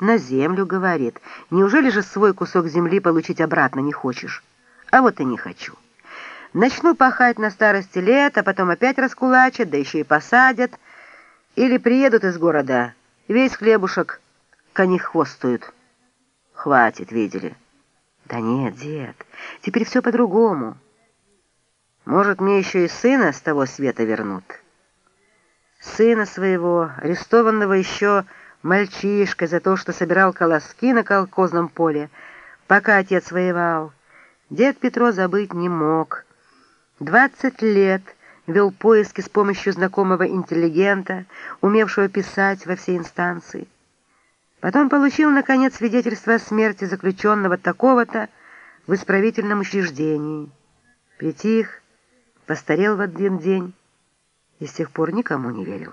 на землю, говорит. Неужели же свой кусок земли получить обратно не хочешь? А вот и не хочу. Начну пахать на старости лет, а потом опять раскулачат, да еще и посадят. Или приедут из города, весь хлебушек кони хвостуют. Хватит, видели? Да нет, дед, теперь все по-другому. Может, мне еще и сына с того света вернут? Сына своего, арестованного еще мальчишкой за то, что собирал колоски на колхозном поле, пока отец воевал, дед Петро забыть не мог. Двадцать лет вел поиски с помощью знакомого интеллигента, умевшего писать во все инстанции. Потом получил, наконец, свидетельство о смерти заключенного такого-то в исправительном учреждении. Притих, постарел в один день и с тех пор никому не верил.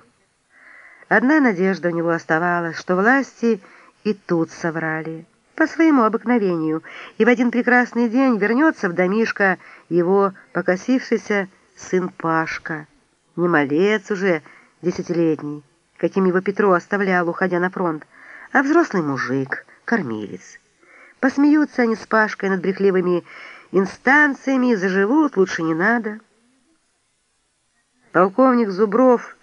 Одна надежда у него оставалась, что власти и тут соврали, по своему обыкновению, и в один прекрасный день вернется в домишко его покосившийся сын Пашка, не малец уже десятилетний, каким его Петро оставлял, уходя на фронт, а взрослый мужик, кормилец. Посмеются они с Пашкой над брехливыми инстанциями заживут, лучше не надо. Полковник Зубров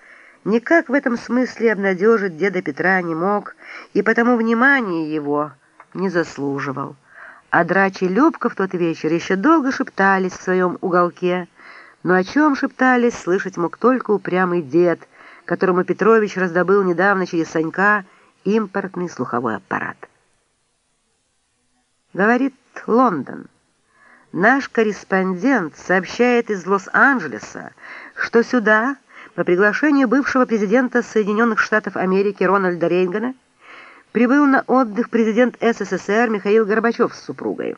никак в этом смысле обнадежить деда Петра не мог, и потому внимания его не заслуживал. А Драч и Любка в тот вечер еще долго шептались в своем уголке, но о чем шептались, слышать мог только упрямый дед, которому Петрович раздобыл недавно через Санька импортный слуховой аппарат. Говорит Лондон. Наш корреспондент сообщает из Лос-Анджелеса, что сюда, по приглашению бывшего президента Соединенных Штатов Америки Рональда Рейгана, прибыл на отдых президент СССР Михаил Горбачев с супругой.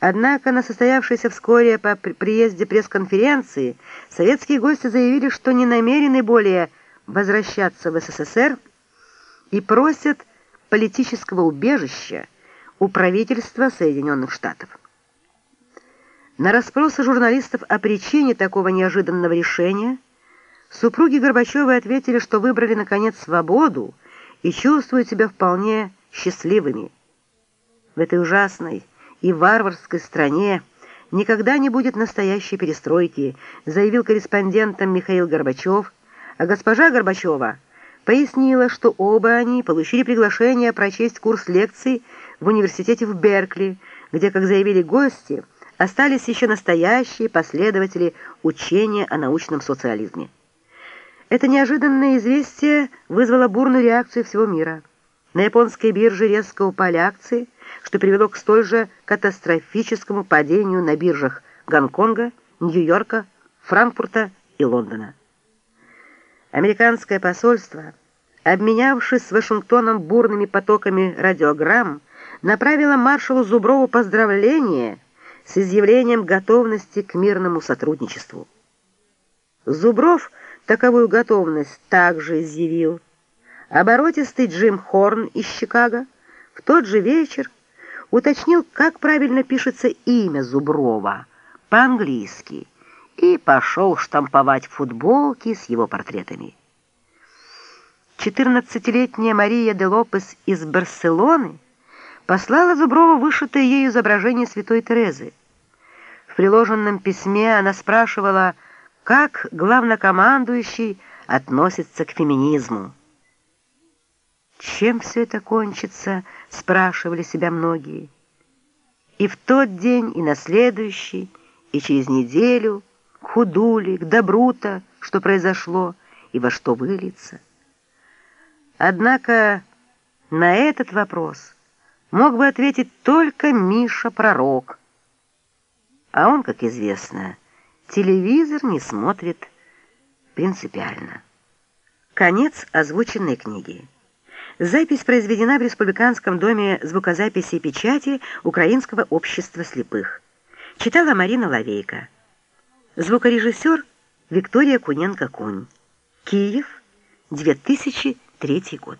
Однако на состоявшейся вскоре по приезде пресс-конференции советские гости заявили, что не намерены более возвращаться в СССР и просят политического убежища у правительства Соединенных Штатов. На расспросы журналистов о причине такого неожиданного решения супруги Горбачевы ответили, что выбрали, наконец, свободу и чувствуют себя вполне счастливыми. В этой ужасной и варварской стране никогда не будет настоящей перестройки, заявил корреспондентам Михаил Горбачев, а госпожа Горбачева – пояснила, что оба они получили приглашение прочесть курс лекций в университете в Беркли, где, как заявили гости, остались еще настоящие последователи учения о научном социализме. Это неожиданное известие вызвало бурную реакцию всего мира. На японской бирже резко упали акции, что привело к столь же катастрофическому падению на биржах Гонконга, Нью-Йорка, Франкфурта и Лондона. Американское посольство, обменявшись с Вашингтоном бурными потоками радиограмм, направило маршалу Зуброву поздравление с изъявлением готовности к мирному сотрудничеству. Зубров таковую готовность также изъявил. Оборотистый Джим Хорн из Чикаго в тот же вечер уточнил, как правильно пишется имя Зуброва по-английски – и пошел штамповать футболки с его портретами. 14-летняя Мария де Лопес из Барселоны послала Зуброву вышитое ею изображение святой Терезы. В приложенном письме она спрашивала, как главнокомандующий относится к феминизму. «Чем все это кончится?» — спрашивали себя многие. И в тот день, и на следующий, и через неделю — худули, к добру-то, что произошло и во что выльется. Однако на этот вопрос мог бы ответить только Миша-пророк. А он, как известно, телевизор не смотрит принципиально. Конец озвученной книги. Запись произведена в Республиканском доме звукозаписи и печати Украинского общества слепых. Читала Марина Лавейка. Звукорежиссер Виктория Куненко-Кунь. Киев, 2003 год.